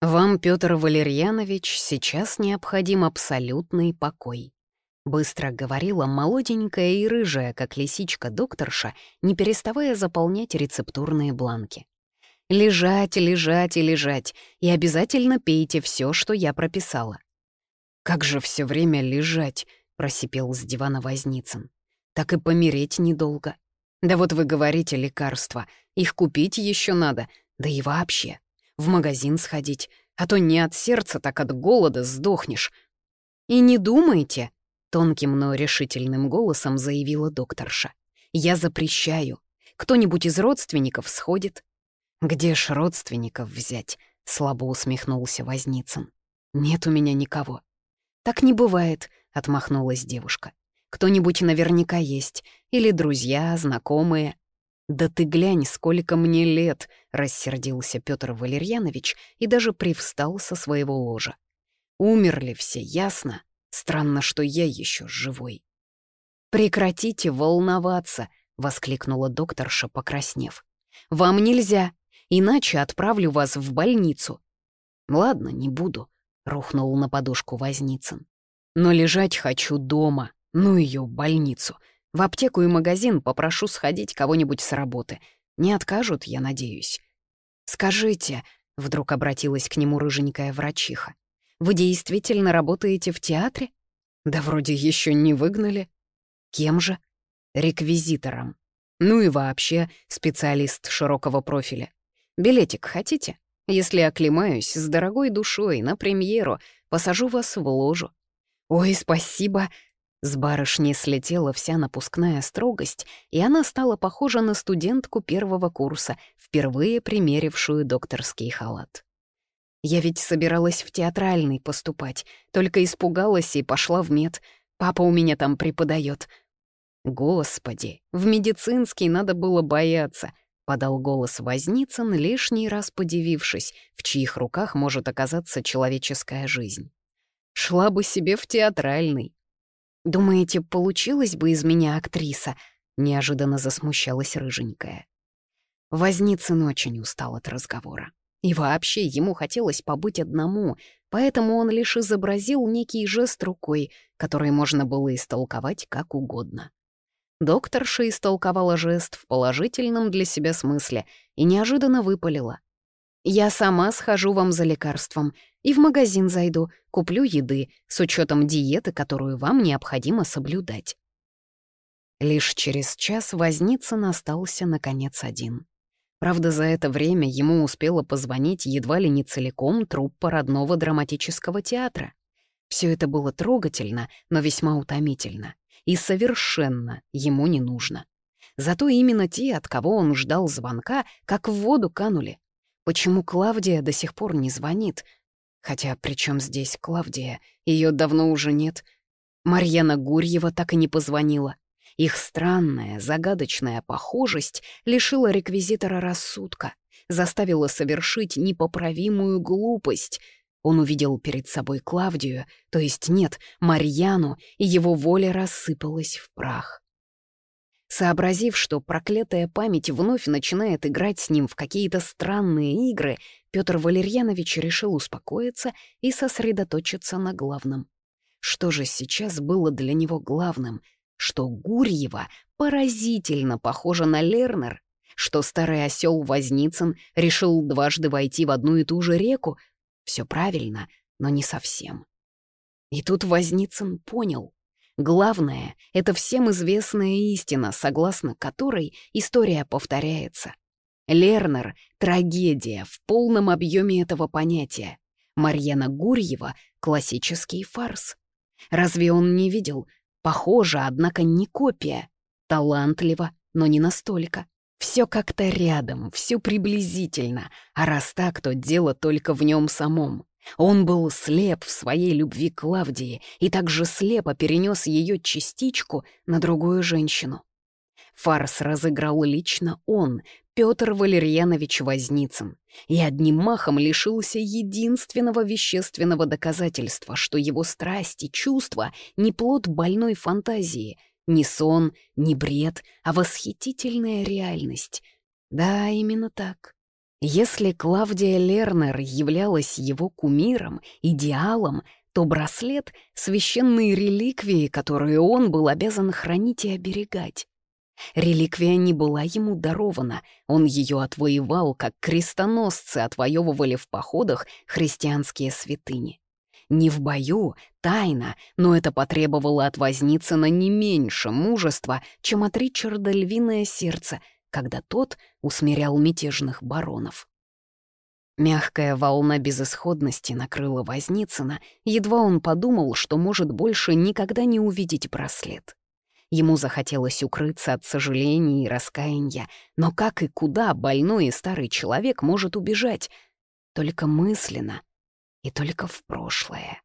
«Вам, Петр Валерьянович, сейчас необходим абсолютный покой», — быстро говорила молоденькая и рыжая, как лисичка докторша, не переставая заполнять рецептурные бланки. «Лежать, лежать и лежать, и обязательно пейте все, что я прописала». «Как же все время лежать?» — просипел с дивана Возницын. «Так и помереть недолго. Да вот вы говорите лекарства, их купить еще надо, да и вообще, в магазин сходить, а то не от сердца, так от голода сдохнешь. И не думайте, тонким, но решительным голосом заявила докторша. Я запрещаю. Кто-нибудь из родственников сходит. Где ж родственников взять? Слабо усмехнулся Возницын. Нет у меня никого. Так не бывает, отмахнулась девушка. Кто-нибудь наверняка есть. Или друзья, знакомые. «Да ты глянь, сколько мне лет!» — рассердился Петр Валерьянович и даже привстал со своего ложа. «Умерли все, ясно? Странно, что я еще живой». «Прекратите волноваться!» — воскликнула докторша, покраснев. «Вам нельзя, иначе отправлю вас в больницу». «Ладно, не буду», — рухнул на подушку Возницын. «Но лежать хочу дома, ну ее больницу. В аптеку и магазин попрошу сходить кого-нибудь с работы. Не откажут, я надеюсь. «Скажите», — вдруг обратилась к нему рыженькая врачиха, «вы действительно работаете в театре?» «Да вроде еще не выгнали». «Кем же?» «Реквизитором. Ну и вообще специалист широкого профиля. Билетик хотите? Если оклемаюсь с дорогой душой на премьеру, посажу вас в ложу». «Ой, спасибо», с барышни слетела вся напускная строгость, и она стала похожа на студентку первого курса, впервые примерившую докторский халат. Я ведь собиралась в театральный поступать, только испугалась и пошла в мед. Папа у меня там преподает. Господи, в медицинский надо было бояться, подал голос Возницын, лишний раз подивившись, в чьих руках может оказаться человеческая жизнь. Шла бы себе в театральный. «Думаете, получилась бы из меня актриса?» — неожиданно засмущалась рыженькая. Возницын очень устал от разговора. И вообще ему хотелось побыть одному, поэтому он лишь изобразил некий жест рукой, который можно было истолковать как угодно. Докторша истолковала жест в положительном для себя смысле и неожиданно выпалила. «Я сама схожу вам за лекарством и в магазин зайду, куплю еды с учетом диеты, которую вам необходимо соблюдать. Лишь через час Возницын остался, наконец, один. Правда, за это время ему успела позвонить едва ли не целиком труппа родного драматического театра. Все это было трогательно, но весьма утомительно. И совершенно ему не нужно. Зато именно те, от кого он ждал звонка, как в воду канули. Почему Клавдия до сих пор не звонит? Хотя при чем здесь Клавдия? Ее давно уже нет. Марьяна Гурьева так и не позвонила. Их странная, загадочная похожесть лишила реквизитора рассудка, заставила совершить непоправимую глупость. Он увидел перед собой Клавдию, то есть нет, Марьяну, и его воля рассыпалась в прах. Сообразив, что проклятая память вновь начинает играть с ним в какие-то странные игры, Петр Валерьянович решил успокоиться и сосредоточиться на главном. Что же сейчас было для него главным? Что Гурьева поразительно похожа на Лернер? Что старый осел Возницын решил дважды войти в одну и ту же реку? Все правильно, но не совсем. И тут Возницын понял — Главное — это всем известная истина, согласно которой история повторяется. Лернер — трагедия в полном объеме этого понятия. Марьяна Гурьева — классический фарс. Разве он не видел? Похоже, однако не копия. Талантливо, но не настолько. Все как-то рядом, все приблизительно, а раз так, то дело только в нем самом. Он был слеп в своей любви к Клавдии и также слепо перенес ее частичку на другую женщину. Фарс разыграл лично он, Петр Валерьянович Возницын, и одним махом лишился единственного вещественного доказательства, что его страсть и чувства не плод больной фантазии, не сон, не бред, а восхитительная реальность. Да, именно так. Если Клавдия Лернер являлась его кумиром, идеалом, то браслет — священные реликвии, которые он был обязан хранить и оберегать. Реликвия не была ему дарована, он ее отвоевал, как крестоносцы отвоевывали в походах христианские святыни. Не в бою, тайно, но это потребовало от Возницына не меньше мужества, чем от Ричарда львиное сердце, когда тот усмирял мятежных баронов. Мягкая волна безысходности накрыла Возницына, едва он подумал, что может больше никогда не увидеть браслет. Ему захотелось укрыться от сожаления и раскаяния, но как и куда больной и старый человек может убежать? Только мысленно и только в прошлое.